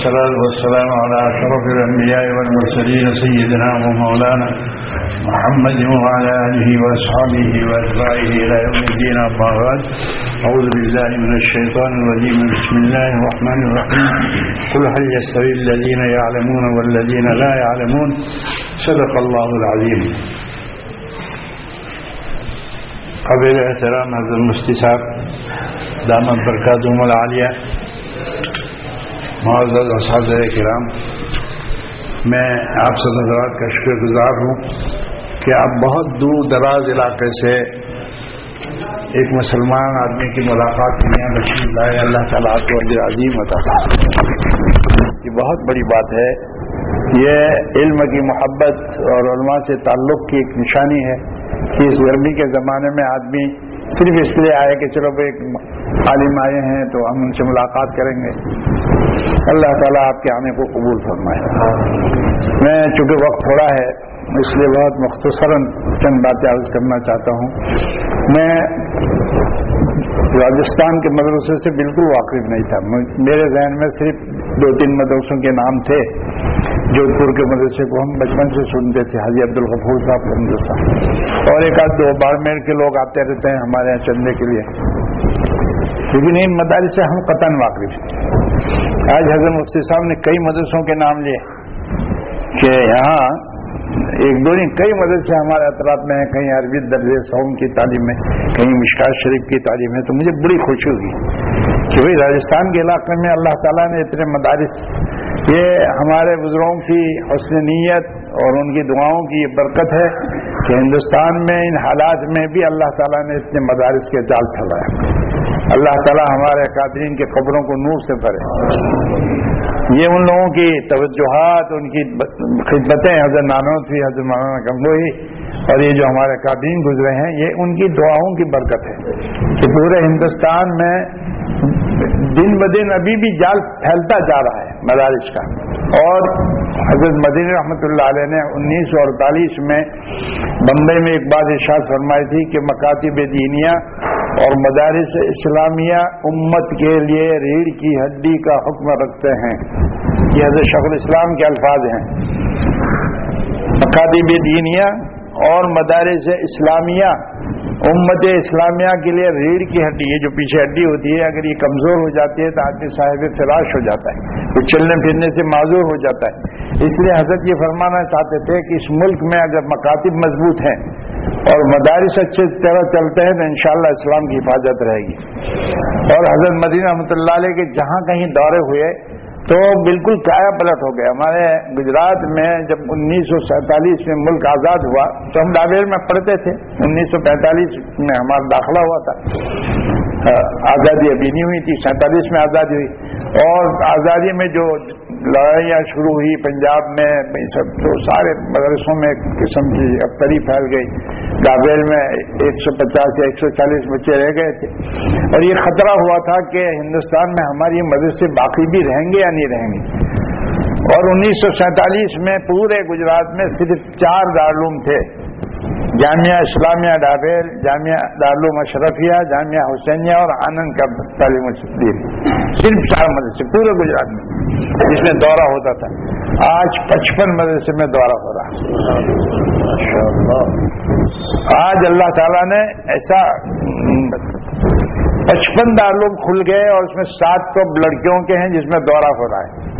والصلاة والسلام على أشرف الأنبياء والمرسلين سيدنا ومولانا محمد وعلى آله وأصحابه وأتباعه إلى يوم الدين. أما أعوذ بالله من الشيطان الرجيم. بسم الله الرحمن الرحيم. قل هل يستوي الذين يعلمون والذين لا يعلمون؟ صدق الله العظيم. قبل احترام حضرت المفتی صاحب دامت برکاتہم العالیہ معزز اساتذہ کرام، میں آپ سب حضرات کا شکر گزار ہوں کہ آپ بہت دور دراز علاقے سے ایک مسلمان آدمی کی ملاقات میں رشید اللہ اللہ تعالیٰ کو عظیم عطا یہ بہت بڑی بات ہے۔ یہ علم کی محبت اور علماء سے تعلق کی ایک نشانی ہے کہ اس گرمی کے زمانے میں آدمی صرف اس لیے آئے کہ چلو ایک عالم آئے ہیں تو ہم ان سے ملاقات کریں گے۔ اللہ تعالیٰ آپ کے آنے کو قبول فرمائے۔ میں چونکہ وقت تھوڑا ہے، اس لیے بہت مختصراً چند باتیں عرض کرنا چاہتا ہوں۔ میں راجستھان کے مدرسے سے بالکل واقف نہیں تھا۔ میرے ذہن میں صرف دو تین مدرسوں کے نام تھے۔ جودھ پور کے مدرسے کو ہم بچپن سے سنتے تھے، حاجی عبد الغفور صاحب کا مدرسہ۔ اور ایک آدھ دو بارمیر کے لوگ آتے رہتے ہیں ہمارے یہاں چندے کے لیے۔ لیکن ان مدارس سے ہم قطن واقف آج حضرت مفتی صاحب نے کئی مدرسوں کے نام لیے کہ یہاں ایک دو نہیں، کئی مدرسے ہمارے اطراف میں ہیں، کہیں عربی درجے سوم کی تعلیم میں، کہیں مشکات شریف کی تعلیم ہے تو مجھے بڑی خوشی ہوئی کہ بھائی راجستھان کے علاقے میں اللہ تعالیٰ نے اتنے مدارس یہ ہمارے بزرگوں کی حسن نیت اور ان کی دعاؤں کی یہ برکت ہے کہ ہندوستان میں ان حالات میں بھی اللہ تعالیٰ نے اتنے مدارس کے جال پھیلایا اللہ تعالیٰ ہمارے قادرین کے قبروں کو نور سے بھرے۔ یہ ان لوگوں کی توجہات، ان کی خدمتیں حضرت نانوت حضرت مولانا گنگوئی اور یہ جو ہمارے قابین گزرے ہیں، یہ ان کی دعاؤں کی برکت ہے کہ پورے ہندوستان میں دن بدن ابھی بھی جال پھیلتا جا رہا ہے۔ مدارس کا۔ اور حضرت مدین رحمۃ اللہ علیہ نے انیس سو اڑتالیس میں بمبئی میں ایک بات ارشاد فرمائی تھی کہ مکاتب دینیا اور مدارس اسلامیہ امت کے لیے ریڑھ کی ہڈی کا حکم رکھتے ہیں۔ یہ حضرت شیخ الاسلام کے الفاظ ہیں۔ مکاتب دینیا اور مدارس اسلامیہ امت اسلامیہ کے لیے ریڑھ کی ہڈی یہ جو پیچھے ہڈی ہوتی ہے، اگر یہ کمزور ہو جاتی ہے تو آدمی صاحب فراش ہو جاتا ہے، وہ چلنے پھرنے سے معذور ہو جاتا ہے۔ اس لیے حضرت یہ فرمانا چاہتے تھے کہ اس ملک میں اگر مکاتب مضبوط ہیں اور مدارس اچھے طرح چلتے ہیں تو انشاءاللہ اسلام کی حفاظت رہے گی۔ اور حضرت مدینہ رحمۃ اللہ علیہ کے جہاں کہیں دورے ہوئے تو بالکل کایا پلٹ ہو گیا۔ ہمارے گجرات میں جب انیس سو سینتالیس میں ملک آزاد ہوا تو ہم ڈابیر میں پڑھتے تھے۔ انیس سو پینتالیس میں ہمارا داخلہ ہوا تھا۔ آزادی ابھی نہیں ہوئی تھی، سینتالیس میں آزادی ہوئی۔ اور آزادی میں جو لڑائیاں شروع ہوئی۔ پنجاب میں سب تو سارے مدرسوں میں ایک قسم کی ابتری پھیل گئی۔ گابیل میں ایک سو پچاس یا ایک سو چالیس بچے رہ گئے تھے۔ اور یہ خطرہ ہوا تھا کہ ہندوستان میں ہماری مدرسے باقی بھی رہیں گے یا نہیں رہیں گے۔ اور انیس سو سینتالیس میں پورے گجرات میں صرف چار دارالعلوم تھے۔ جامعہ اسلامیہ ڈابیل جامعہ دارالعلوم اشرفیہ جامعہ حسینیہ اور آنند کا تعلیم صرف چار مدرسے، پورے گجرات میں، جس میں دورہ ہوتا تھا۔ آج پچپن مدرسے میں دورہ ہو رہا آج اللہ تعالیٰ نے ایسا پچپن دارالعلوم کھل گئے اور اس میں سات تو لڑکیوں کے ہیں جس میں دورہ ہو رہا ہے۔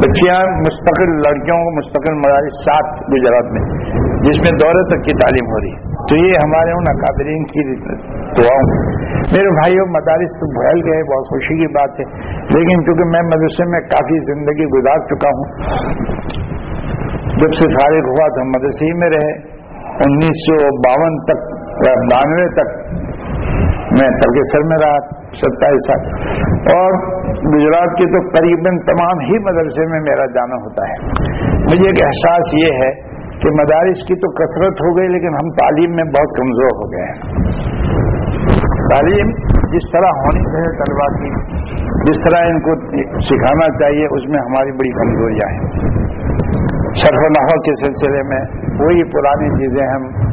بچیاں، مستقل لڑکیوں کو مستقل مدارس سات گجرات میں، جس میں دورے تک کی تعلیم ہو رہی ہے۔ تو یہ ہمارے ان اکادرین کی دعاؤں میرے بھائیوں مدارس تو بھول گئے، بہت خوشی کی بات ہے۔ لیکن چونکہ میں مدرسے میں کافی زندگی گزار چکا ہوں، جب سے فارغ ہوا تو ہم مدرسے ہی میں رہے۔ انیس سو باون تک بانوے تک میں ترکیسر میں رہا ستائیس سال۔ اور گجرات کے تو قریباً تمام ہی مدرسے میں میرا جانا ہوتا ہے۔ مجھے ایک احساس یہ ہے کہ مدارس کی تو کثرت ہو گئی، لیکن ہم تعلیم میں بہت کمزور ہو گئے ہیں۔ تعلیم جس طرح ہونی چاہیے طلبا کی، جس طرح ان کو سکھانا چاہیے، اس میں ہماری بڑی کمزوریاں ہیں۔ صرف نحو کے سلسلے میں وہی پرانی چیزیں ہم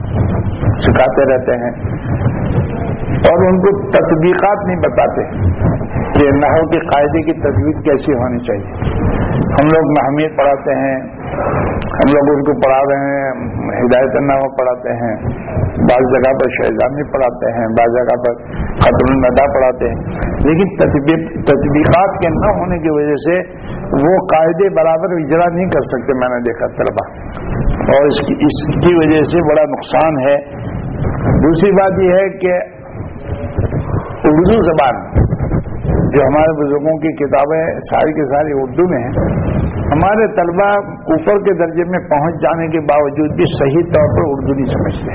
سکھاتے رہتے ہیں۔ اور ان کو تطبیقات نہیں بتاتے کہ نحو کے قاعدے کی تجویز کیسی ہونی چاہیے۔ ہم لوگ محمیت پڑھاتے ہیں، ہم لوگ ان کو پڑھا رہے ہیں، ہدایت نامہ پڑھاتے ہیں، بعض جگہ پر شہزادی پڑھاتے ہیں، بعض جگہ پر خطر الدا پڑھاتے ہیں۔ لیکن تطبیقات کے نہ ہونے کی وجہ سے وہ قاعدے برابر اجرا نہیں کر سکتے، میں نے دیکھا طلبا اور اس کی اس کی وجہ سے بڑا نقصان ہے۔ دوسری بات یہ ہے کہ اردو زبان جو ہمارے بزرگوں کی کتابیں ساری کے ساری اردو میں ہیں، ہمارے طلبہ اوپر کے درجے میں پہنچ جانے کے باوجود بھی صحیح طور پر اردو نہیں سمجھتے۔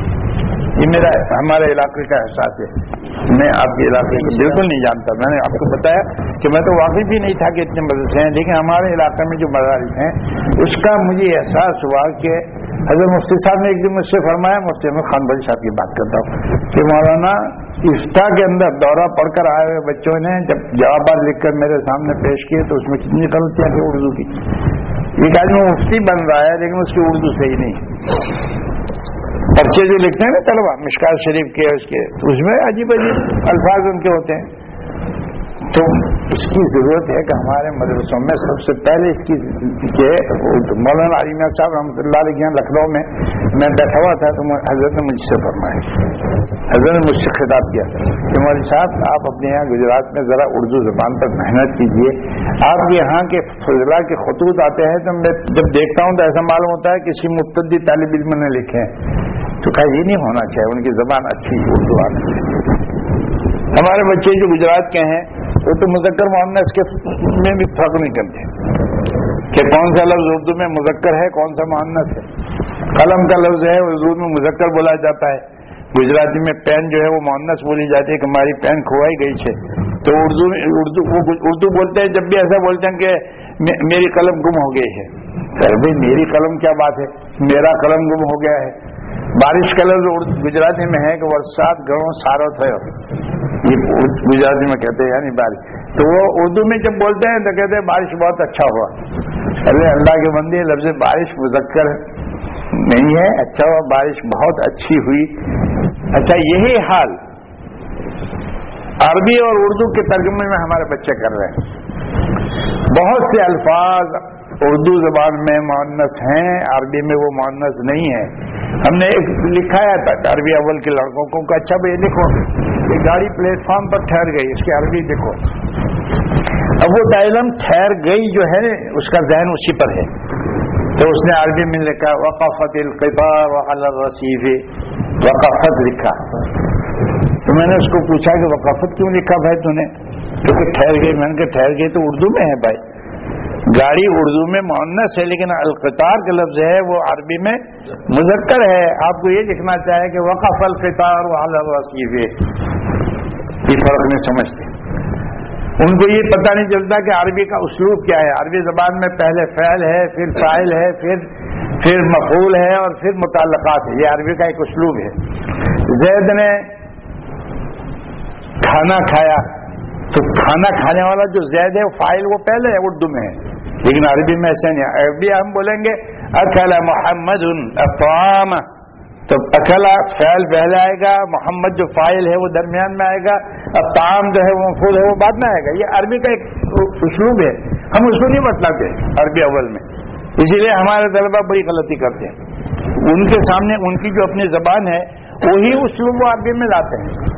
یہ میرا ہمارے علاقے کا احساس ہے۔ میں آپ کے علاقے کو بالکل نہیں جانتا۔ میں نے آپ کو بتایا کہ میں تو واقف بھی نہیں تھا کہ اتنے مدرسے ہیں، لیکن ہمارے علاقے میں جو مدارس ہیں، اس کا مجھے احساس ہوا کہ حضرت مفتی صاحب نے ایک دن مجھ سے فرمایا، مفتی احمد خان بلی صاحب کی بات کرتا ہوں کہ مولانا افتا کے اندر دورہ پڑھ کر آئے ہوئے بچوں نے، جب جوابات لکھ کر میرے سامنے پیش کیے تو اس میں کتنی غلطیاں تھیں اردو کی۔ ایک جی آدمی مفتی بن رہا ہے لیکن اس کی اردو صحیح نہیں۔ پرچے جو لکھتے ہیں نا طلبا مشکار شریف کے اس کے، اس میں عجیب عجیب الفاظ ان کے ہوتے ہیں۔ تو اس کی ضرورت ہے کہ ہمارے مدرسوں میں سب سے پہلے اس کی کہ مولانا علیمیہ صاحب رحمۃ اللہ علیہ لکھنؤ میں میں بیٹھا ہوا تھا تو حضرت نے مجھ سے فرمایا، حضرت نے مجھ سے خطاب کیا کہ مولوی صاحب، آپ اپنے یہاں گجرات میں ذرا اردو زبان پر محنت کیجیے آپ یہاں کے فضلہ کے خطوط آتے ہیں تو میں جب دیکھتا ہوں تو ایسا معلوم ہوتا ہے کسی مبتدی طالب علم نے لکھے ہیں۔ تو کہا، یہ نہیں ہونا چاہیے، ان کی زبان اچھی اردو آتی ہے۔ ہمارے بچے جو گجرات کے ہیں، وہ تو مذکر مونس کے میں بھی فرق نہیں کرتے۔ کہ کون سا لفظ اردو میں مذکر ہے، کون سا مونس ہے۔ قلم کا لفظ ہے، اردو میں مذکر بولا جاتا ہے۔ گجراتی میں پین جو ہے، وہ مونس بولی جاتی ہے کہ ہماری پین کھوائی گئی ہے تو اردو اردو اردو بولتے ہیں، جب بھی ایسا بولتے ہیں کہ میری قلم گم ہو گئی ہے۔ سر، بھائی، میری قلم کیا بات ہے؟ میرا قلم گم ہو گیا ہے۔ بارش کا لفظ گجراتی میں ہے کہ برسات گڑوں سارو تھے یہ گجراتی میں کہتے ہیں یعنی بارش۔ تو وہ اردو میں جب بولتے ہیں تو کہتے ہیں بارش بہت اچھا ہوا۔ ارے اللہ کے بندے، لفظ بارش مذکر نہیں ہے اچھا ہوا، بارش بہت اچھی ہوئی۔ اچھا یہی حال۔ عربی اور اردو کے ترجمے میں ہمارے بچے کر رہے ہیں۔ بہت سے الفاظ اردو زبان میں معنس ہیں، عربی میں وہ معنس نہیں ہے۔ ہم نے ایک لکھایا تھا عربی اول کے لڑکوں کو، کہ اچھا بھائی لکھو۔ یہ گاڑی پلیٹ فارم پر ٹھہر گئی، اس کی عربی دیکھو۔ اب وہ ڈائلم ٹھہر گئی جو ہے، اس کا ذہن اسی پر ہے۔ تو اس نے عربی میں لکھا وقافت القبار رسیف وقافت لکھا۔ تو میں نے اس کو پوچھا کہ وقافت کیوں لکھا بھائی تو نے؟ کیونکہ ٹھہر گئی، میں نے کہا ٹھہر گئی تو اردو میں ہے بھائی۔ گاڑی اردو میں مونس ہے، لیکن القطار کا لفظ ہے، وہ عربی میں مذکر ہے۔ آپ کو یہ لکھنا چاہے کہ وقف القطار وصیف یہ فرق نہیں سمجھتے۔ ان کو یہ پتہ نہیں چلتا کہ عربی کا اسلوب کیا ہے۔ عربی زبان میں پہلے فعل ہے، پھر فائل ہے، پھر پھر مقول ہے اور پھر متعلقات ہے۔ یہ عربی کا ایک اسلوب ہے۔ زید نے کھانا کھایا۔ تو کھانا کھانے والا جو زید ہے فائل وہ پہلے ہے، اردو میں ہے۔ لیکن عربی میں ایسا نہیں عربی ہم بولیں گے اکلا محمد اقوام۔ تو اکلا فعل پہلے آئے گا، محمد جو فائل ہے، وہ درمیان میں آئے گا۔ اب جو ہے، وہ مفول ہے، وہ بعد میں آئے گا۔ یہ عربی کا ایک اسلوب ہے۔ ہم اس کو نہیں بتلاتے عربی اول میں۔ اسی لیے ہمارے طلبہ بڑی غلطی کرتے ہیں۔ ان کے سامنے ان کی جو اپنی زبان ہے، وہی اسلوب وہ عربی میں لاتے ہیں۔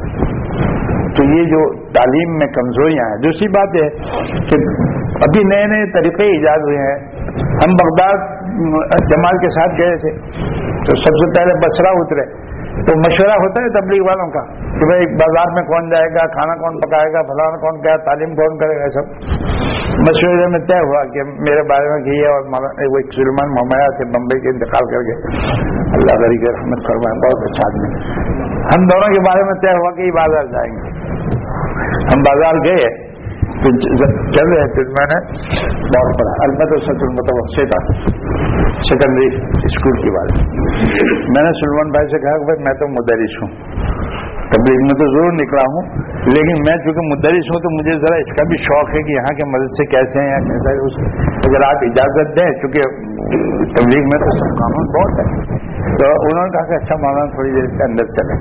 تو یہ جو تعلیم میں کمزوریاں ہیں، دوسری بات ہے کہ ابھی نئے نئے طریقے ایجاد ہوئے ہیں۔ ہم بغداد جمال کے ساتھ گئے تھے۔ تو سب سے پہلے بسرا اترے۔ تو مشورہ ہوتا ہے تبلیغ والوں کا کہ بھائی، بازار میں کون جائے گا، کھانا کون پکائے گا فلانا کون کیا، تعلیم کون کرے گا سب۔ مشورے میں طے ہوا کہ میرے بارے میں کہ اور وہ ایک سلمان محمد تھے، بمبئی کے انتقال کر گئے اللہ بری کے رحمت فرمائے، بہت اچھا آدمی۔ ہم دونوں کے بارے میں طے ہوا کہ یہ بازار جائیں گے۔ ہم بازار گئے، تو چل رہے تھے میں نے بہت پڑھا۔ البتہ سچ المتوسطہ سیکنڈری اسکول کی بات۔ میں نے سلمان بھائی سے کہا کہ بھائی، میں تو مدرس ہوں۔ تبلیغ میں تو ضرور نکلا ہوں، لیکن میں چونکہ مدرس ہوں، تو مجھے ذرا اس کا بھی شوق ہے کہ یہاں کے مدرسے کیسے ہیں کیسا ہے اگر آپ اجازت دیں، چونکہ تبلیغ میں تو سب قانون بہت ہے۔ تو انہوں نے کہا کہ اچھا مولانا، تھوڑی دیر کے اندر چلے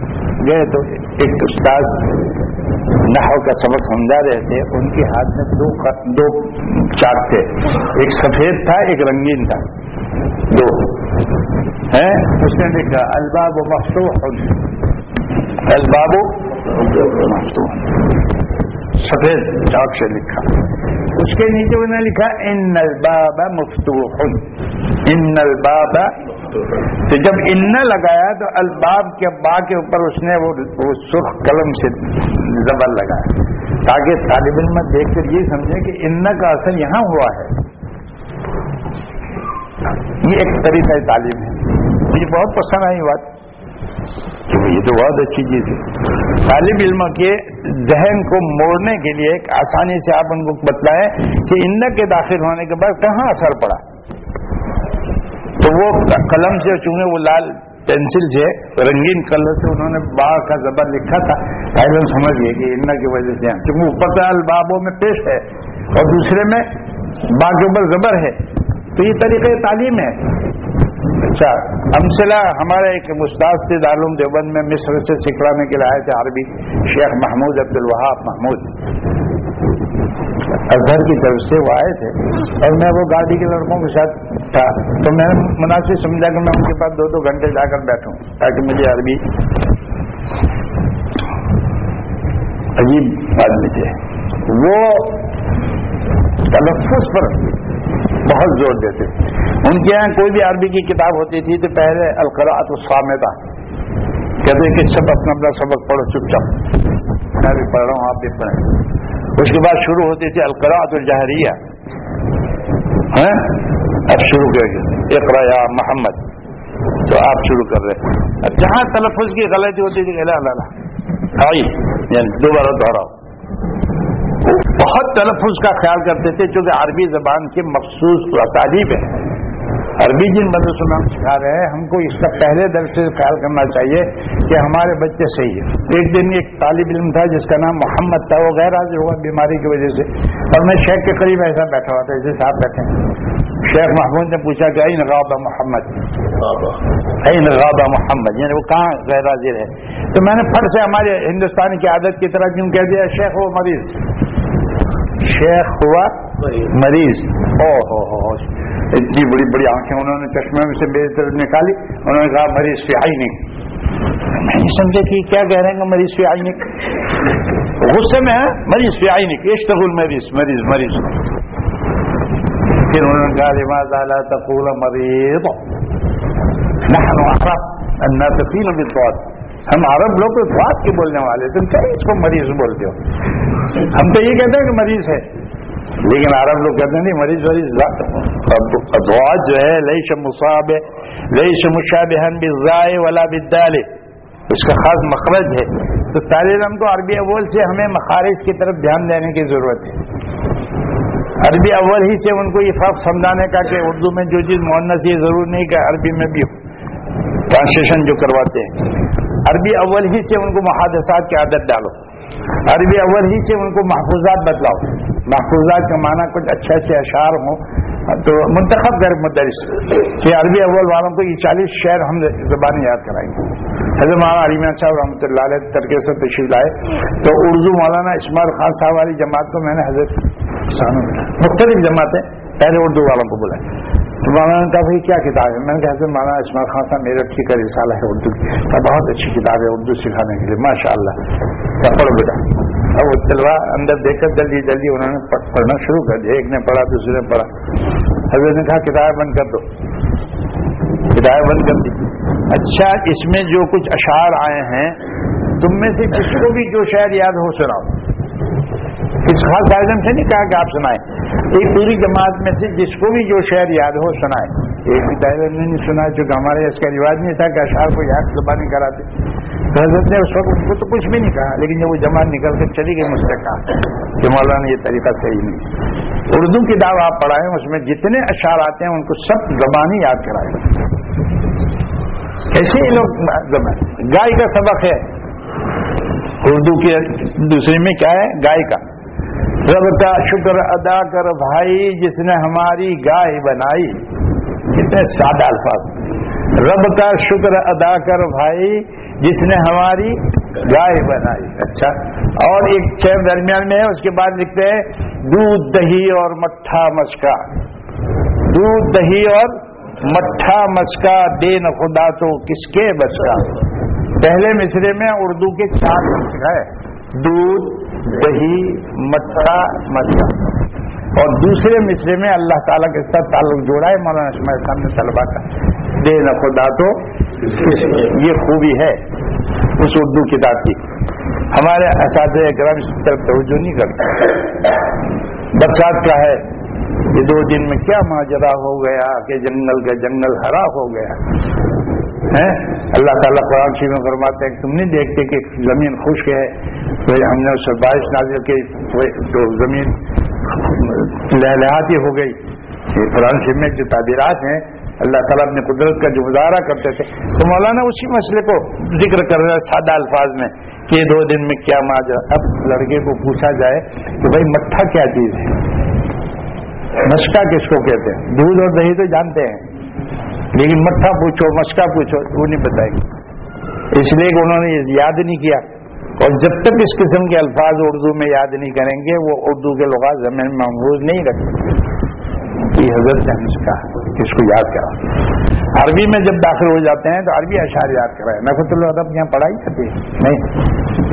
گئے تو ایک استاذ نحو کا سبق سمجھا رہے تھے۔ ان کے ہاتھ میں دو دو چاک تھے۔ ایک سفید تھا، ایک رنگین تھا۔ دو۔ ہے اس نے لکھا، الباب و مفتوح۔ الباب مفتوح۔ سفید چاک سے لکھا۔ اس کے نیچے انہوں نے لکھا ان الباب مفتوح ان الباب تو جب ان لگایا تو الباب کے با کے اوپر اس نے وہ سرخ قلم سے زبر لگایا تاکہ طالب علم دیکھ کر یہ سمجھے کہ ان کا اثر یہاں ہوا ہے یہ ایک طریقہ تعلیم ہے مجھے بہت پسند آئی بات یہ تو بہت اچھی چیز ہے طالب علم کے ذہن کو موڑنے کے لیے ایک آسانی سے آپ ان کو بتلائیں کہ ان کے داخل ہونے کے بعد کہاں اثر پڑا؟ تو وہ قلم سے چونکہ وہ لال پینسل سے، رنگین کلر سے انہوں نے با کا زبر لکھا تھا۔ ہم سمجھ گئے کہ ان کی وجہ سے۔ چونکہ اوپر کا البابوں میں پیش ہے اور دوسرے میں با کے اوپر زبر ہے۔ تو یہ طریقہ تعلیم ہے۔ اچھا امسلا ہمارے ایک مستاذ تھے دارالعلوم دیوبند میں، مصر سے سکھلانے کے لیے آئے تھے عربی شیخ محمود عبد الوہاب محمود۔ اظہر کی طرف سے وہ آئے تھے۔ اور میں وہ گاڑی کے لڑکوں کے ساتھ تھا۔ تو میں نے مناسب سمجھا کہ میں ان کے پاس دو دو گھنٹے جا کر بیٹھوں تاکہ مجھے عربی عجیب آدمی تھے وہ تلفظ پر بہت زور دیتے ان کے یہاں کوئی بھی عربی کی کتاب ہوتی تھی تو پہلے القراط السلامتا کہتے کہ سب اپنا اپنا سبق پڑھو، چپ چپ میں بھی پڑھ رہا ہوں، آپ بھی پڑھیں۔ اس کے بعد شروع ہوتی تھی القراط الجہریہ۔ ہاں؟ اب شروع کر اقرا یا محمد۔ تو آپ شروع کر رہے اب جہاں تلفظ کی غلطی ہوتی تھی اللہ آئی یعنی دوبارہ دوہراؤ۔ بہت تلفظ کا خیال کرتے تھے، چونکہ عربی زبان کے مخصوص اسالیب ہیں۔ عربی جن مدرسوں میں ہم سکھا رہے ہیں، ہم کو اس کا پہلے در سے خیال کرنا چاہیے کہ ہمارے بچے صحیح ہیں۔ ایک دن ایک طالب علم تھا، جس کا نام محمد تھا، وہ غیر حاضر ہوا بیماری کی وجہ سے۔ اور میں شیخ کے قریب ایسا بیٹھا ہوا تھا، جیسے صاحب بیٹھے شیخ محمود نے پوچھا کہ این غابہ محمد؟ این غابہ محمد یعنی وہ کہاں غیر حاضر ہے؟ تو میں نے پھٹ سے ہمارے ہندوستان کی عادت کی طرح کیوں کہہ دیا، شیخ وہ مریض۔ شیخ ہوا مریض. او ہو ہو اتنی بڑی بڑی آنکھیں انہوں نے چشمے میں سے میری طرف نکالی۔ انہوں نے کہا مریض سے آئی نہیں میں نہیں سمجھے کہ کیا کہہ رہے ہیں مریض سے آئی نہیں غصے میں ہے مریض سے آئی نہیں اشتغل مریض مریض مریض۔ پھر انہوں نے کہا لماذا لا تقول مریض؟ نحن عرب الناطقين بالضاد۔ ہم عرب لوگ تو کے بولنے والے تم کیا اس کو مریض بولتے ہو؟ ہم تو یہ کہتے ہیں کہ مریض ہے۔ لیکن عرب لوگ کہتے ہیں نہیں، مریض مریض دعا جو ہے لئی شمصاب لئی شمشابہن بالزائے ولا بالدال۔ اس کا خاص مخرج ہے۔ تو طالب علم کو عربی اول سے ہمیں مخارج کی طرف دھیان دینے کی ضرورت ہے۔ عربی اول ہی سے ان کو یہ فرق سمجھانے کا کہ اردو میں جو چیز مونس یہ ضرور نہیں کہ عربی میں بھی ہو۔ ٹرانسلیشن جو کرواتے ہیں۔ عربی اول ہی سے ان کو محادثات کی عادت ڈالو۔ عربی اول ہی سے ان کو محفوظات بدلاؤ۔ محفوظات کا معنی کچھ اچھے اچھے اشعار ہوں۔ تو منتخب غیر مدرس۔ کہ عربی اول والوں کو یہ چالیس شعر ہم زبان یاد کرائیں گے۔ حضرت مولانا علیمیہ صاحب رحمۃ اللہ علیہ ترکے سے تشریف لائے۔ تو اردو مولانا اسماعیل خان صاحب والی جماعت کو میں نے حضرت مختلف جماعتیں پہلے اردو والوں کو بلائے۔ تو مولانا نے کہا بھائی کیا کتاب ہے؟ میں نے کہا حضرت مولانا اسماعیل خان صاحب میرے ٹھیک کا رسالہ ہے اردو کی۔ بہت اچھی کتاب ہے اردو سکھانے کے لیے ماشاء اللہ پڑھو بیٹا۔ اب وہ تلوا اندر دیکھ کر جلدی جلدی انہوں نے پڑھنا شروع کر دیا۔ ایک نے پڑھا، دوسرے نے پڑھا۔ حضرت نے کہا کتابیں بند کر دو۔ کتابیں بند کر دی۔ اچھا اس میں جو کچھ اشعار آئے ہیں، تم میں سے کسی کو بھی جو شاید یاد ہو، سناؤ۔ اس خاص آئٹم سے نہیں کہا کہ آپ سنائیں۔ ایک پوری جماعت میں سے جس کو بھی جو شعر یاد ہو سنائے ایک بھی طالب نے نہیں سنا چونکہ ہمارے اس کا رواج نہیں تھا کہ اشعار کو یاد زبانی کراتے۔ حضرت نے اس وقت ان کو تو کچھ بھی نہیں کہا، لیکن جب وہ جماعت نکل کر چلی گئی، مجھ سے کہا کہ مولانا یہ طریقہ صحیح نہیں۔ اردو کی دعوت آپ پڑھائیں، اس میں جتنے اشعار آتے ہیں، ان کو سب زبانی یاد کرائے ایسے ہی لوگ گائے کا سبق ہے۔ اردو کے دوسری میں کیا ہے؟ گائے کا۔ رب کا شکر ادا کر بھائی، جس نے ہماری گائے بنائی۔ کتنے سادہ الفاظ۔ رب کا شکر ادا کر بھائی، جس نے ہماری گائے بنائی۔ اچھا۔ اور ایک شہر درمیان میں ہے، اس کے بعد لکھتے ہیں، دودھ، دہی اور مٹھا مچکا دودھ، دہی اور مٹھا مچکا دین خدا تو کس کے بس کا پہلے مصرے میں اردو کے چار ہے دودھ دہی مٹھا مٹھا اور دوسرے مصرے میں اللہ تعالیٰ کے ساتھ تعلق جوڑا ہے مولانا اسماعیل صاحب نے طلبا کا۔ دے نہ خدا تو یہ خوبی ہے اس اردو کتاب کی۔ ہمارے اساتذہ گرم اس طرف توجہ نہیں کرتے۔ برسات کا ہے یہ دو دن میں کیا ماجرا ہو گیا، کہ جنگل کا جنگل ہرا ہو گیا۔ اللہ تعالیٰ قرآن شریف میں فرماتے ہیں تم نہیں دیکھتے کہ زمین خشک ہے، پھر ہم نے اس سے بارش نازل کی تو زمین لہلہاتی ہو گئی۔ یہ قرآن شریف میں جو تعبیرات ہیں، اللہ تعالیٰ اپنے قدرت کا جو مظاہرہ کرتے تھے۔ تو مولانا اسی مسئلے کو ذکر کر رہے ہیں سادہ الفاظ میں کہ دو دن میں کیا ماجرا اب لڑکے کو پوچھا جائے کہ بھائی مٹھا کیا چیز ہے؟ مشکا کس کو کہتے ہیں؟ دودھ اور دہی تو جانتے ہیں۔ لیکن مٹھا پوچھو مشکا پوچھو، وہ نہیں بتائیں گے اس لیے کہ انہوں نے یاد نہیں کیا۔ اور جب تک اس قسم کے الفاظ اردو میں یاد نہیں کریں گے، وہ اردو کے لغات زمین میں محفوظ نہیں رکھیں گے حضرت نے اس اس کو یاد کرا عربی میں جب داخل ہو جاتے ہیں تو عربی اشعار یاد کرائے۔ نفت العرب یہاں پڑھائی کرتی ہے۔ نہیں۔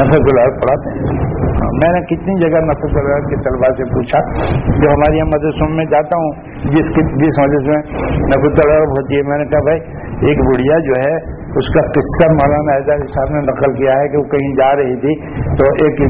نفت العرب پڑھاتے ہیں۔ میں نے کتنی جگہ نفس الگ کے طلبا سے پوچھا، جو ہماری یہاں مدرسوں میں جاتا ہوں، جس جس مدرسے میں نفس الگ ہوتی ہے، میں نے کہا، بھائی، ایک بڑھیا جو ہے، اس کا قصہ مولانا اعزاز صاحب نے نقل کیا ہے کہ وہ کہیں جا رہی تھی۔ تو ایک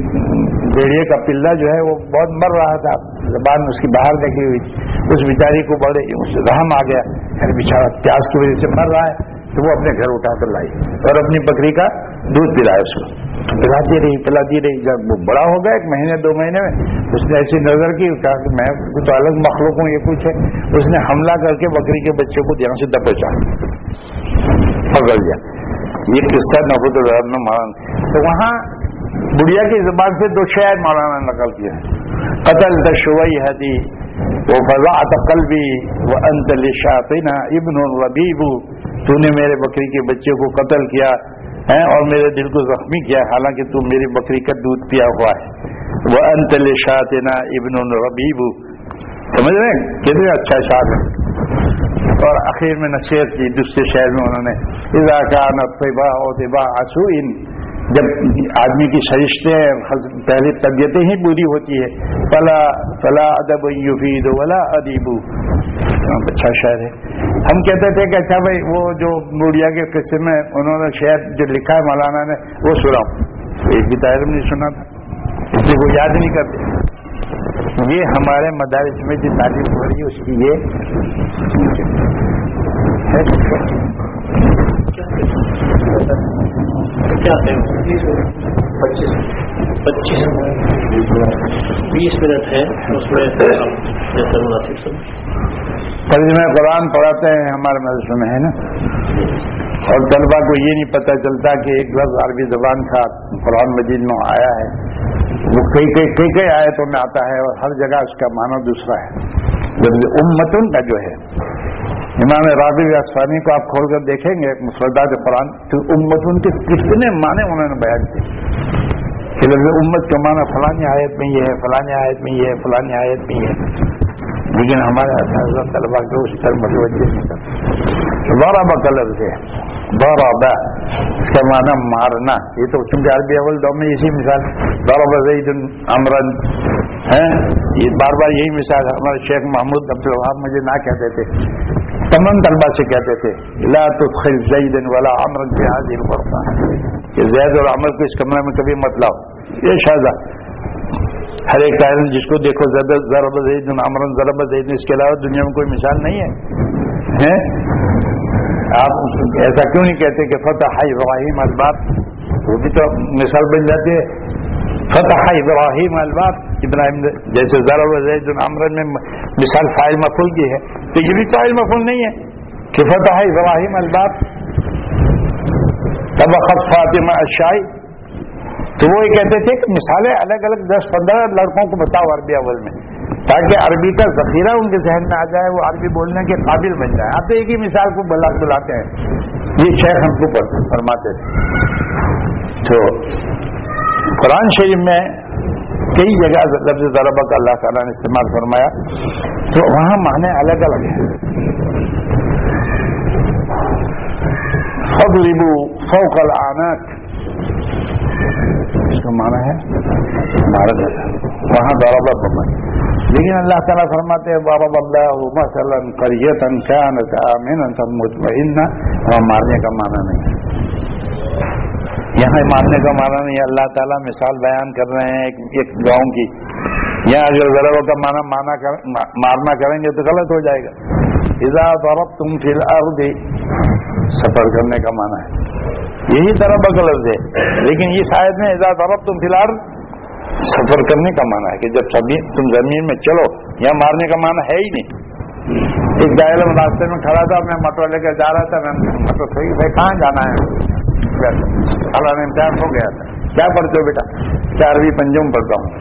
بھیڑیے کا پلہ جو ہے، وہ بہت مر رہا تھا۔ زبان اس کی باہر دیکھی ہوئی تھی۔ اس بیچاری کو بڑے رحم آ گیا۔ یعنی بیچارہ پیاس کی وجہ سے مر رہا ہے۔ تو وہ اپنے گھر اٹھا کر لائی اور اپنی بکری کا دودھ پلایا اس کو۔ پلاتی رہی پلاتی رہی۔ جب وہ بڑا ہو گیا، ایک مہینے، دو مہینے میں، اس نے ایسی نظر کی، کہا کہ میں تو الگ مخلوق ہوں، یہ کچھ ہے۔ اس نے حملہ کر کے بکری کے بچے کو یہاں سے دبوچا پکڑ لیا۔ یہ قصہ نفت الرحم میں مولانا تو وہاں بڑھیا کی زبان سے دو شہر مولانا نقل کیا۔ قتل تشوئی حدی وہ فضا قلبی وہ انتل شاطینہ ابن الربیب۔ تو نے میرے بکری کے بچے کو قتل کیا ہے اور میرے دل کو زخمی کیا، حالانکہ تو میری بکری کا دودھ پیا ہوا ہے۔ وہ انتل شاطنا ابن الربیب سمجھ رہے ہیں؟ کتنے اچھا شاعر ہے۔ اور آخر میں نصیحت کی، دوسرے شہر میں انہوں نے اضاکہ نطبہ اور آسوئن جب آدمی کی سرشتے پہلے طبیعتیں ہی بری ہوتی ہے فلا فلا ادب یفید ولا ادیبو ہاں، اچھا شعر ہے۔ ہم کہتے تھے کہ اچھا بھائی، وہ جو موریا کے قصے میں انہوں نے شعر جو لکھا ہے مولانا نے، وہ سناؤ۔ ایک بھی دائر نہیں سنا تھا۔ اس لیے وہ یاد نہیں کرتے۔ یہ ہمارے مدارس میں جو تعلیم ہو رہی ہے، اس کی یہ کیا پچیس۔ پچیس۔ بیس منٹ ہے۔ اس میں جیسا مناسب سب میں قرآن پڑھاتے ہیں، ہمارے مدرسے میں ہے نا؟ اور طلبا کو یہ نہیں پتہ چلتا کہ ایک لفظ عربی زبان کا قرآن مجید میں آیا ہے۔ وہ کئی کئی کئی کئی آیتوں میں آتا ہے اور ہر جگہ اس کا معنی دوسرا ہے۔ جب امتن کا جو ہے امام راغب اسفانی کو آپ کھول کر دیکھیں گے مسودات قرآن تو امت ان کے کتنے معنی انہوں نے بیان کیے۔ کہ لفظ امت کا معنی فلانی آیت میں یہ ہے، فلانی آیت میں یہ ہے، فلانی آیت میں یہ ہے۔ لیکن ہمارے طلبا کے اس طرح متوجہ نہیں کرتے۔ بارہ کلر سے۔ بارہ اس کا معنی مارنا یہ تو چونکہ عربی اول دو میں اسی مثال بارہ زید امرن ہے یہ بار بار یہی مثال ہمارے شیخ محمود عبد الوہاب مجھے نہ کہتے تھے تمام طلبا سے کہتے تھے لا تدخل زید ولا عمر في هذه الغرفه کہ زید اور عمر کو اس کمرے میں کبھی مت لاؤ یہ شاہزہ ہر ایک کائن جس کو دیکھو ضرب زید عمر ضرب زید اس کے علاوہ دنیا میں کوئی مثال نہیں ہے آپ ایسا کیوں نہیں کہتے کہ فتح ابراہیم الباب؟ وہ بھی تو مثال بن جاتی ہے۔ فتح ابراہیم الباب ابراہیم جیسے زید عمر میں مثال فائل مفول کی ہے۔ تو یہ بھی فائل مفول نہیں ہے کہ فتح ابراہیم الباب۔ تب فاطمہ اشائی تو وہ یہ کہتے تھے کہ مثالیں الگ الگ دس پندرہ لڑکوں کو بتاؤ عربی اول میں۔ تاکہ عربی کا ذخیرہ ان کے ذہن میں آ جائے، وہ عربی بولنے کے قابل بن جائے۔ آپ تو ایک ہی مثال کو بلا بلاتے ہیں۔ یہ شیخ ہم کو فرماتے تھے۔ تو قرآن شریف میں کئی جگہ لفظ ضربہ کا اللہ تعالیٰ نے استعمال فرمایا۔ تو وہاں معنی الگ الگ ہیں۔ فضربو فوق العنات اس کا معنی ہے وہاں ضربہ بمن لیکن اللہ تعالیٰ فرماتے ہیں، بابا اللہ مثلا قریتن كانت آمنة مطمئنہ وہاں مارنے کا معنی نہیں یہاں مارنے کا معنی نہیں اللہ تعالیٰ مثال بیان کر رہے ہیں ایک گاؤں کی۔ یہاں اگر ضرور کا معنی مانا کر مارنا کریں گے تو غلط ہو جائے گا۔ اذا ضربتم فی الارض، سفر کرنے کا معنی ہے۔ یہی طرح کا لفظ ہے۔ لیکن اس آیت میں اذا ضربتم فی الارض سفر کرنے کا معنی ہے کہ جب تم زمین میں چلو، یہاں مارنے کا معنی ہے ہی نہیں۔ ایک دائل راستے میں کھڑا تھا، میں مٹو لے کر جا رہا تھا، میں مٹو صحیح بھائی کہاں جانا ہے؟ اللہ امتحان ہو گیا تھا۔ کیا پڑھتے ہو بیٹا؟ چارویں پنجم پڑھتا ہوں۔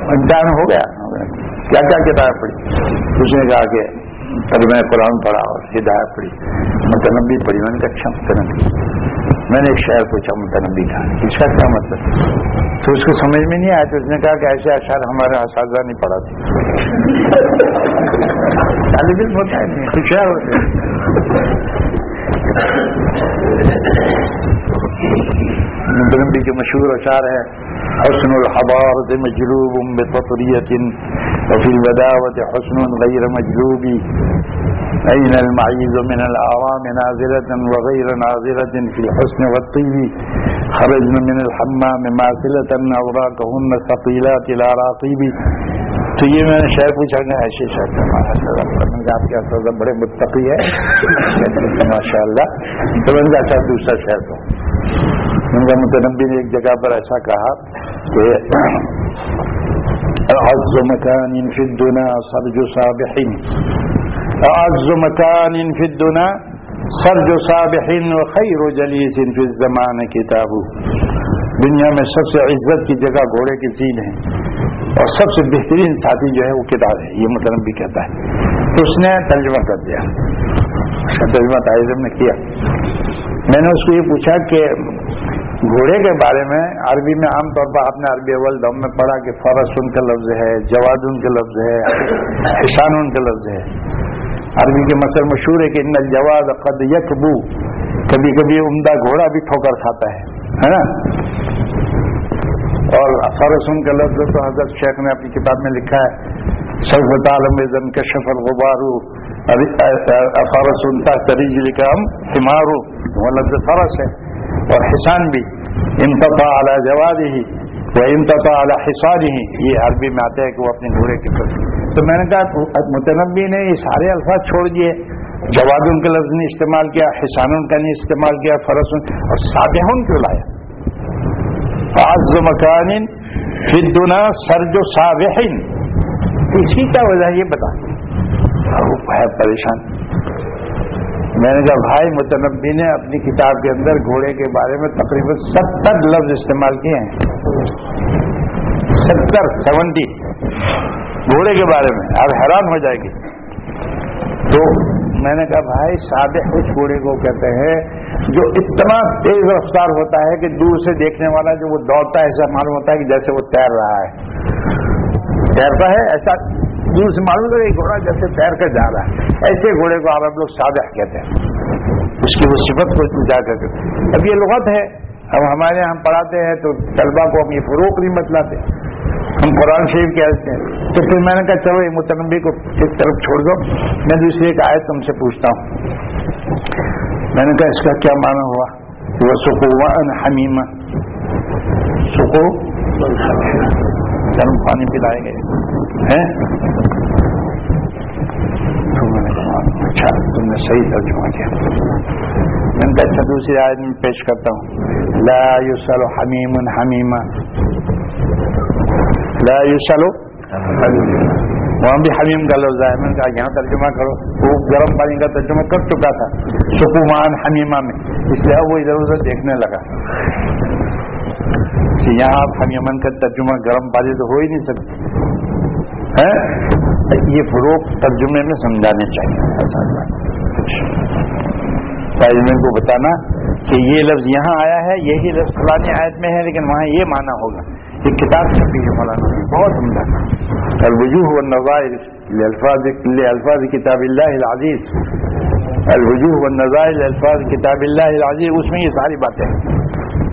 امتحان ہو گیا؟ کیا کیا کتاب پڑھی؟ اس نے کہا کہ پھر میں قرآن پڑھا اور ہدایت پڑھی۔ متنبی پڑھی۔ میں نے کہا اچھا متنبی۔ میں نے ایک شہر پوچھا متنبی کا اس کا کیا مطلب؟ تو اس کو سمجھ میں نہیں آیا تو اس نے کہا کہ ایسے اشار ہمارے ہاں اساتذہ نہیں پڑھا طالب یعنی علم ہوتا ہے نہیں ہوشیار ہوتے متنبی کے مشہور اشعار ہے، حسن الحبار مجلوب بطریت وفي البداوة حسن غير مجلوب أين المعيز من الآرام نازلة وغير نازلة في الحسن والطيب؟ خرجن من الحمام ماسلة أوراقهن سقيلات لا راقيب. تو یہ میں نے شعر پوچھا کہ ایسے شعر میں نے کہا آپ کے اساتذہ بڑے متقی ہے ماشاء اللہ تو میں نے کہا اچھا دوسرا شعر تو ان کا متنبی نے ایک جگہ پر ایسا کہا کہ اعز مکان فی الدنا سرج صابحین سرج صابح اعز مكان في الدنا، سرج صابح وخير جليس في الزمان كتاب دنیا میں سب سے عزت کی جگہ گھوڑے کی چیز ہے، اور سب سے بہترین ساتھی جو ہے وہ کتاب ہے، یہ مطلب بھی کہتا ہے۔ تو اس نے ترجمہ کر دیا۔ اس کا ترجمہ تعزم نے کیا۔ میں نے اس کو یہ پوچھا کہ گھوڑے کے بارے میں عربی میں عام طور پر آپ نے عربی اول دم میں پڑھا کہ فرس ان کا لفظ ہے، جواد ان کا لفظ ہے حسان ان کا لفظ ہے۔ عربی کے مسئلہ مشہور ہے کہ ان الجواد قد یکبو، کبھی کبھی عمدہ گھوڑا بھی ٹھوکر کھاتا ہے نا؟ اور فرس کا لفظ تو حضرت شیخ نے اپنی کتاب میں لکھا ہے سرفت عالم زن کشف الغبارو فرس انتا تریج لکھا ہم ہمارو وہ لفظ فرس ہے، اور حسان بھی امتفا اعلیٰ جواد ہی وہ امتفا اعلیٰ حسان ہی یہ عربی میں آتے ہیں کہ وہ اپنے گھوڑے کے تو میں نے کہا متنبی نے یہ سارے الفاظ چھوڑ دیے۔ جواد ان کا لفظ نہیں استعمال کیا حسان ان کا نہیں استعمال کیا، فرس اور سادہ کیوں لایا؟ آج مکان فدنا سرج و صابحین اسی کا وجہ یہ بتا۔ ہے پریشان۔ میں نے کہا، بھائی متنبی نے اپنی کتاب کے اندر گھوڑے کے بارے میں تقریباً ستر لفظ استعمال کیے ہیں۔ ستر، سیونٹی گھوڑے کے بارے میں۔ آپ حیران ہو جائے گی۔ تو میں نے کہا، بھائی سادہ اس گھوڑے کو کہتے ہیں جو اتنا تیز رفتار ہوتا ہے کہ دور سے دیکھنے والا جو وہ دوڑتا ہے، ایسا معلوم ہوتا ہے کہ جیسے وہ تیر رہا ہے۔ تیرتا ہے، ایسا دور سے معلوم کرے گھوڑا جیسے تیر کر جا رہا ہے، ایسے گھوڑے کو عرب لوگ سادہ کہتے ہیں۔ اس کی وہ صفت کو جا کر اب یہ لغت ہے۔ اب ہمارے یہاں ہم پڑھاتے ہیں تو طلبا کو ہم یہ فروغ نہیں بتلاتے۔ ہم قرآن شریف کہتے ہیں۔ تو پھر میں نے کہا، چلو، یہ متنبی کو ایک طرف چھوڑ دو۔ میں دوسری ایک آئے تم سے پوچھتا ہوں۔ میں نے کہا، اس کا کیا معنی ہوا؟ وہ سکون حمیمہ۔ سکو گرم پانی پلائے گئے۔ ہیں؟ تو میں نے کہا اچھا تم نے صحیح ترجمہ کیا۔ میں نے کہا اچھا دوسری آیت میں پیش کرتا ہوں۔ لا یوسل حمیم حمیمہ۔ لا یوسل وہاں بھی حمیم کا لفظ ہے۔ میں نے کہا، یہاں ترجمہ کرو۔ وہ گرم پانی کا ترجمہ کر چکا تھا، سکومان حمیمہ میں۔ اس لیے وہ ادھر ادھر دیکھنے لگا۔ کہ یہاں آپ ہم یمن کا ترجمہ گرم پانی تو ہو ہی نہیں سکتے ہاں؟ یہ فروغ ترجمے میں سمجھانے چاہیے۔ طالب کو بتانا کہ یہ لفظ یہاں آیا ہے، یہی لفظ فلانی آیت میں ہے، لیکن وہاں یہ مانا ہوگا۔ یہ کتاب چھپی ہے مولانا بہت عمدہ الوجوہ والنظائر لالفاظ الفاظ کتاب اللہ العزیز۔ الوجوہ والنظائر الفاظ کتاب اللہ العزیز۔ اس میں یہ ساری باتیں ہیں۔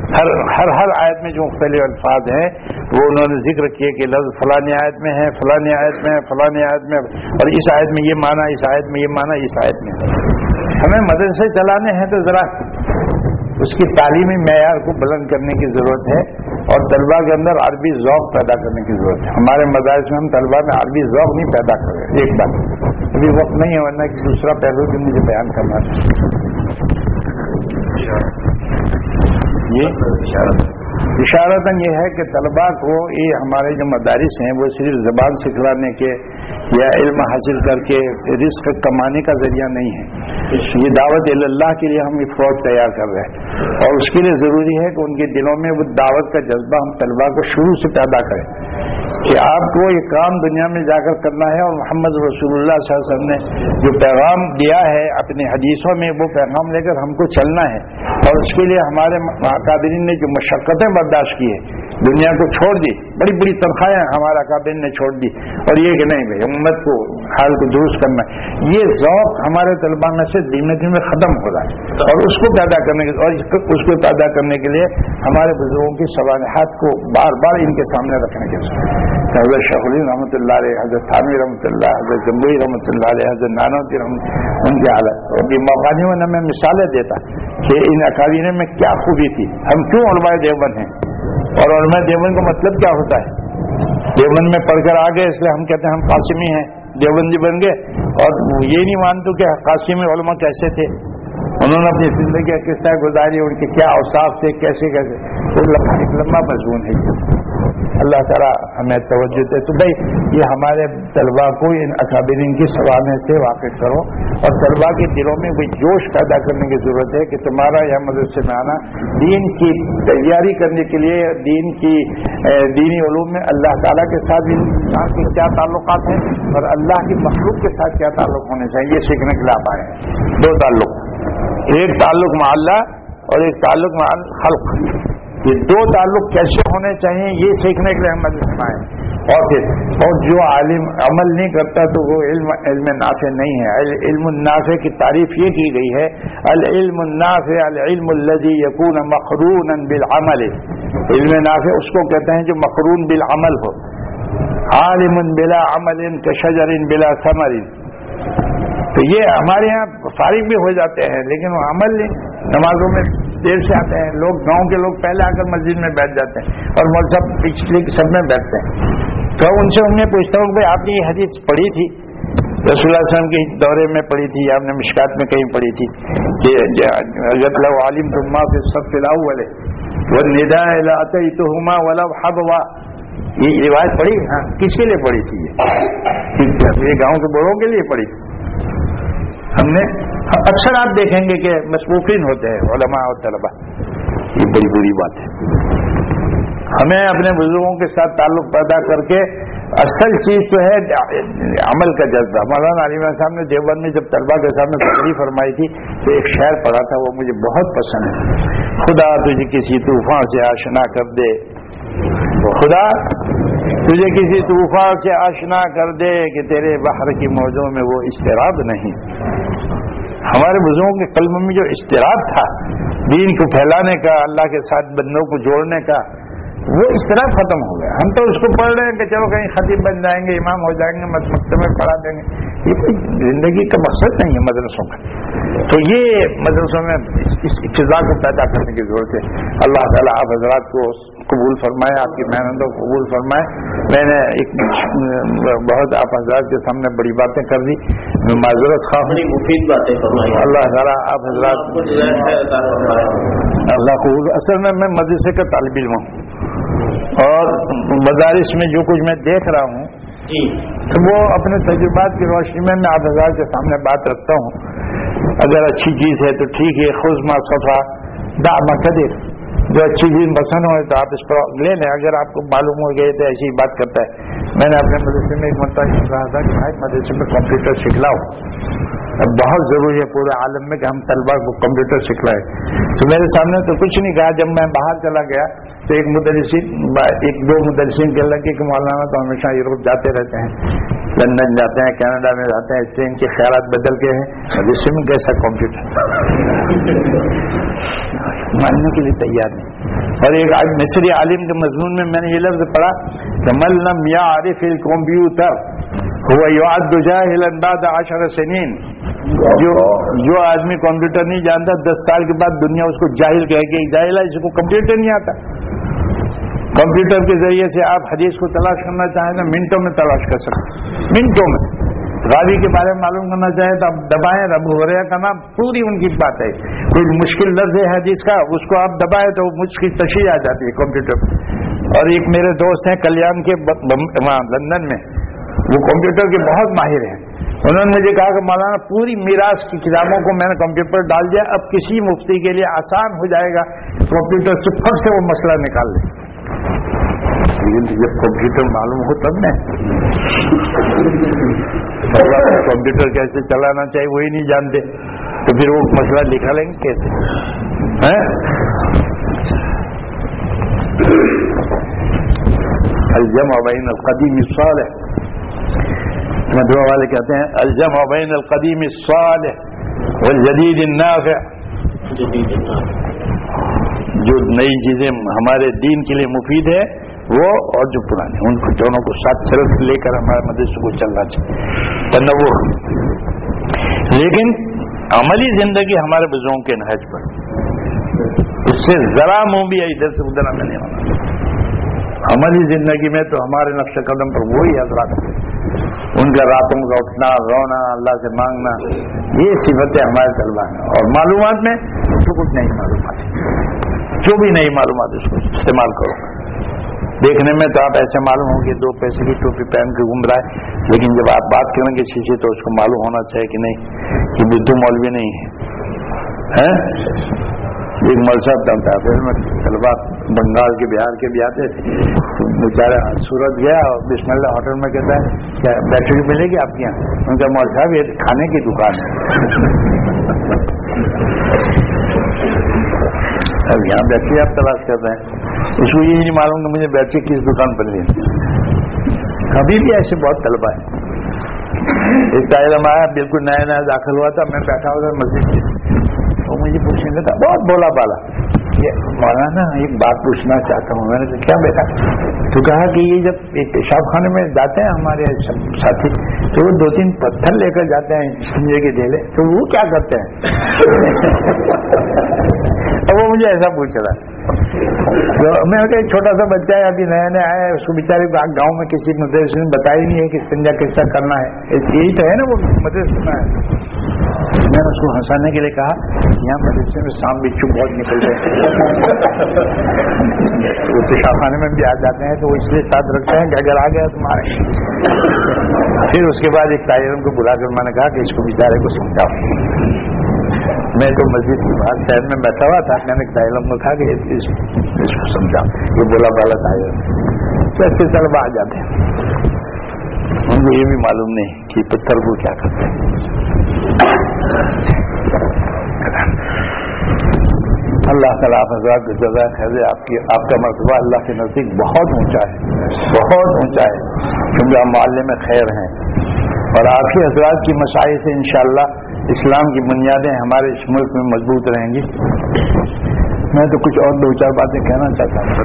ہر ہر ہر آیت میں جو مختلف الفاظ ہیں، وہ انہوں نے ذکر کیے کہ لفظ فلانی آیت میں ہے، فلانی آیت میں ہے، فلانی آیت میں اور اس آیت میں یہ مانا اس آیت میں یہ مانا اس آیت میں ہمیں مدرسے چلانے ہیں تو ذرا اس کی تعلیمی معیار کو بلند کرنے کی ضرورت ہے، اور طلبا کے اندر عربی ذوق پیدا کرنے کی ضرورت ہے۔ ہمارے مدارس میں ہم طلبا میں عربی ذوق نہیں پیدا کر رہے ایک بات۔ ابھی وقت نہیں ہے، ورنہ کہ دوسرا پہلو بھی مجھے بیان کرنا چاہیے جی۔ یہ اشارتاً یہ ہے کہ طلبا کو یہ ہمارے جو مدارس ہیں، وہ صرف زبان سکھلانے کے یا علم حاصل کر کے رزق کمانے کا ذریعہ نہیں ہے۔ یہ دعوت اللہ کے لیے ہم یہ فوج تیار کر رہے ہیں۔ اور اس کے لیے ضروری ہے کہ ان کے دلوں میں وہ دعوت کا جذبہ ہم طلباء کو شروع سے پیدا کریں۔ کہ آپ کو یہ کام دنیا میں جا کر کرنا ہے اور محمد رسول اللہ صلی اللہ علیہ وسلم نے جو پیغام دیا ہے اپنے حدیثوں میں، وہ پیغام لے کر ہم کو چلنا ہے اور اس کے لیے ہمارے اکادرین نے جو مشقتیں برداشت کی ہے دنیا کو چھوڑ دی۔ بڑی بڑی تنخواہیں ہمارا اکادرین نے چھوڑ دی۔ اور یہ کہ نہیں بھائی، امت کو، حال کو درست کرنا۔ ہے یہ ذوق ہمارے طلبا میں سے دھیمے دھیمے ختم ہو رہا ہے۔ اور اس کو پیدا کرنے کے اور اس کو پیدا کرنے کے لیے ہمارے بزرگوں کی سوالحات کو بار بار ان کے سامنے رکھنے کے حضرت شیخ الدین رحمۃ اللہ علیہ، حضرت تعمیر رحمۃ اللہ، حضرت جمبئی رحمۃ اللہ علیہ، حضرت نانوتی رحمۃ ان کی حالت۔ اور یہ موقع میں میں مثالیں دیتا کہ ان اکابینوں میں کیا خوبی تھی۔ ہم کیوں علماء دیوبند ہیں؟ اور علماء دیوبند کا مطلب کیا ہوتا ہے؟ دیوبند میں پڑھ کر آ گئے، اس لیے ہم کہتے ہیں ہم قاسمی ہیں، دیوبندی بن گئے۔ اور یہ نہیں مانتے کہ قاسمی علماء کیسے تھے؟ انہوں نے اپنی زندگی کس طرح گزاری، ان کے کیا اوساف تھے، کیسے کیسے؟ ایک لمبا مضمون ہے۔ اللہ تعالیٰ ہمیں توجہ دے تو بھائی یہ ہمارے طلبا کو ان اکابرین کی سوانے سے واقف کرو اور طلبا کے دلوں میں کوئی جوش پیدا کرنے کی ضرورت ہے کہ تمہارا یہ مدرسے میں آنا دین کی تیاری کرنے کے لیے دین کی دینی علوم میں اللہ تعالیٰ کے ساتھ انسان کے کیا تعلقات ہیں اور اللہ کی مخلوق کے ساتھ کیا تعلق ہونے چاہیے، یہ سیکھنے کے لیے آپ آئے دو تعلق، ایک تعلق مع اللہ اور ایک تعلق مع خلق۔ یہ دو تعلق کیسے ہونے چاہیے یہ سیکھنے کے لیے ہم مدرسہ آئے اور پھر، اور جو عالم عمل نہیں کرتا تو وہ علم علم نافع نہیں ہے۔ علم النافع کی تعریف یہ کی گئی ہے، العلم النافع، العلم الذي يكون مقرونا بالعمل۔ علم نافع اس کو کہتے ہیں جو مقرون بالعمل ہو۔ عالم بلا عمل كشجر بلا ثمر۔ تو یہ ہمارے یہاں فارغ بھی ہو جاتے ہیں، لیکن وہ عمل نہیں نمازوں میں دیر سے آتے ہیں۔ لوگ گاؤں کے لوگ پہلے آ کر مسجد میں بیٹھ جاتے ہیں اور مول سب پچھلے سب میں بیٹھتے ہیں۔ تو ان سے انہیں پوچھتا ہوں بھائی آپ نے یہ حدیث پڑھی تھی؟ رسول اللہ وسلم کے دورے میں پڑھی تھی، آپ نے مشکات میں کہیں پڑھی تھی کہ حضرت عالم تما پھر سب فلاؤ والے وہ ندا تو ہما والا حب وا یہ روایت پڑھی؟ ہاں۔ کس کے لیے پڑھی تھی یہ؟ گاؤں کے بڑوں کے لیے پڑھی۔ تھی ہم نے اکثر آپ دیکھیں گے کہ مصروفین ہوتے ہیں علماء اور طلبا یہ بڑی بری بات ہے۔ ہمیں اپنے بزرگوں کے ساتھ تعلق پیدا کر کے اصل چیز تو ہے عمل کا جذبہ۔ مولانا علیمہ صاحب نے دیوبند میں جب طلبا کے سامنے تقریب فرمائی تھی تو ایک شعر پڑھا تھا وہ مجھے بہت پسند ہے۔ خدا تجھے کسی طوفان سے آشنا کر دے۔ خدا تجھے کسی طوفان سے آشنا کر دے کہ تیرے باہر کی موجوں میں وہ اشتراب نہیں۔ ہمارے بزرگوں کے قلم میں جو اشتراک تھا، دین کو پھیلانے کا، اللہ کے ساتھ بندوں کو جوڑنے کا، وہ اس طرح ختم ہو گیا۔ ہم تو اس کو پڑھ رہے ہیں کہ چلو کہیں خطیب بن جائیں گے، امام ہو جائیں گے مکتب میں پڑھا دیں گے۔ یہ کوئی زندگی کا مقصد نہیں ہے مدرسوں کا۔ تو یہ مدرسوں میں اس ابتدا کو پیدا کرنے کی ضرورت ہے۔ اللہ تعالیٰ آپ حضرات کو قبول فرمائے آپ کی محنتوں کو قبول فرمائے۔ میں نے ایک بہت آپ حضرات کے سامنے بڑی باتیں کر دی میں معذرت خواہ مفید باتیں اللہ تعالیٰ آپ حضرات اللہ کو اصل میں میں مدرسے کا طالب علم ہوں۔ اور مدارس میں جو کچھ میں دیکھ رہا ہوں جی۔ تو وہ اپنے تجربات کی روشنی میں میں آپ ہزار کے سامنے بات رکھتا ہوں۔ اگر اچھی چیز ہے تو ٹھیک ہے خزما صفا دا قدر۔ جو اچھی چیز پسند ہو تو آپ اس پر لے لیں۔ اگر آپ کو معلوم ہو گئے تو ایسی بات کرتا ہے۔ میں نے اپنے مدرسے میں ایک مرتبہ کہا تھا کہ بھائی مدرسے میں کمپیوٹر سکھلاؤ بہت ضروری ہے پورے عالم میں کہ ہم طلبا کو کمپیوٹر سکھ تو میرے سامنے تو کچھ نہیں کہا، جب میں باہر چلا گیا تو ایک مدرسین ایک دو مدرسین کے لگے کہ مولانا تو ہمیشہ یوروپ جاتے رہتے ہیں، لندن جاتے ہیں، کینیڈا میں جاتے ہیں، اس سے ان کے خیالات بدل کے ہیں۔ مدرسے میں کیسا کمپیوٹر؟ ماننے کے لیے تیار نہیں۔ اور ایک مصری عالم کے مضمون میں میں نے یہ لفظ پڑھا کہ ملم یا عارف الکمپیوٹر، ہوا یاد جاہل انداز عشر سنین. جو جو آدمی کمپیوٹر نہیں جانتا، دس سال کے بعد دنیا اس کو جاہل کہے کہ جاہل ہے، اس کو کمپیوٹر نہیں آتا۔ کمپیوٹر کے ذریعے سے آپ حدیث کو تلاش کرنا چاہیں تو منٹوں میں تلاش کر سکتے منٹوں میں۔ غازی کے بارے میں معلوم کرنا چاہیں تو آپ دبائیں رب ہو رہا کا نام پوری ان کی بات ہے۔ کوئی مشکل لفظ ہے حدیث کا، اس کو آپ دبائیں تو مشکل تشریح آ جاتی ہے کمپیوٹر اور ایک میرے دوست ہیں، کلیان کے لندن میں۔ وہ کمپیوٹر کے بہت ماہر ہیں۔ انہوں نے مجھے کہا کہ مولانا، پوری میراث کی کتابوں کو میں نے کمپیوٹر ڈال دیا، اب کسی مفتی کے لیے آسان ہو جائے گا کمپیوٹر سے پھٹ سے وہ مسئلہ نکال لیں جب کمپیوٹر معلوم ہو تب میں کمپیوٹر کیسے چلانا چاہیے وہی نہیں جانتے۔ تو پھر وہ مسئلہ لکھا لیں گے کیسے؟ الجم ابین القدیم ہے مدعو والے کہتے ہیں الجم ابین القدیم ہے والجدید النافع. جو نئی چیزیں ہمارے دین کے لیے مفید ہے وہ اور جو پرانے ان کو دونوں کو ساتھ سرف لے کر ہمارے مدرسے کو چلنا چاہیے۔ تنوع۔ لیکن عملی زندگی ہمارے بزرگوں کے نہج پر۔ اس سے ذرا منہ بھی ادھر سے ادھر ہمیں نہیں ہونا۔ عملی زندگی میں تو ہمارے نقش قدم پر وہی حضرات ان کا راتوں کا اٹھنا، رونا، اللہ سے مانگنا، یہ صفتیں ہمارے طلبا ہیں۔ اور معلومات میں تو کچھ نہیں معلومات۔ جو بھی نہیں معلومات، اس کو استعمال کرو۔ دیکھنے میں تو آپ ایسے معلوم ہوں گے دو پیسے کی ٹوپی پہن کے گھوم رہا ہے، لیکن جب آپ بات کریں گے شیشے تو اس کو معلوم ہونا چاہیے کہ نہیں، کہ بدھو مولوی نہیں ہے۔ ہاں؟ ایک مول صاحب ڈالتا پھر میں طلبا بنگال کے بہار کے بھی آتے تھے۔ بیچارا سورت گیا اور بسم اللہ ہوٹل میں کہتا ہے، کیا بیٹری ملے گی آپ کے یہاں؟ ان کا مول صاحب، یہ کھانے کی دکان ہے۔ اب یہاں بیٹری آپ تلاش کرتے ہیں۔ اس کو یہ نہیں معلوم کہ مجھے بیٹری کس دکان پر لینی کبھی بھی ایسے بہت طلبا ہے ایک طالب آیا بالکل نیا نیا داخل ہوا تھا، میں بیٹھا ہوا تھا مسجد وہ مجھے پوچھنے لگا، بہت بولا بالا۔ یہ مولانا، ایک بات پوچھنا چاہتا ہوں۔ میں نے کیا بیٹا؟ تو کہا کہ یہ جب ایک پیشاب خانے میں جاتے ہیں ہمارے ساتھی، تو وہ دو تین پتھر لے کر جاتے ہیں سنجے کے ڈھیلے تو وہ کیا کرتے ہیں؟ وہ مجھے ایسا پوچھ رہا میں ایک چھوٹا سا بچہ ہے، ابھی نیا نیا آیا ہے۔ اس کو بیچارے گاؤں میں کسی مدرسے نے بتایا نہیں ہے کہ سنجا کس کرنا ہے۔ یہی تو ہے نا وہ مدرسے میں۔ میں نے اس کو ہنسانے کے لیے کہا، یہاں مدرسے میں شام بچو بہت نکل گئے۔ وہ پیشاب خانے میں بھی آ جاتے ہیں تو وہ اس لیے ساتھ رکھتے ہیں کہ اگر آ گیا تو مارے پھر اس کے بعد ایک طالب کو بلا کر میں نے کہا کہ اس کو بیچارے کو سمجھاؤ۔ میں تو مسجد کے باہر شہر میں بیٹھا ہوا تھا، میں نے ٹائلم میں کھا کہ اس کو سمجھا یہ بولا بالا ٹائلم کیسے طلبا آ جاتے ہیں۔ ان کو یہ بھی معلوم نہیں کہ پتھر کو کیا کرتے ہیں۔ اللہ تعالیٰ حضرات کی جگہ خیر آپ کی، آپ کا مرتبہ اللہ کے نزدیک بہت اونچا ہے، بہت اونچا ہے، کیونکہ ہم معلے میں خیر ہیں۔ اور آپ کی حضرات کی مسائل سے انشاءاللہ اسلام کی بنیادیں ہمارے اس ملک میں مضبوط رہیں گی۔ میں تو کچھ اور دو چار باتیں کہنا چاہتا ہوں۔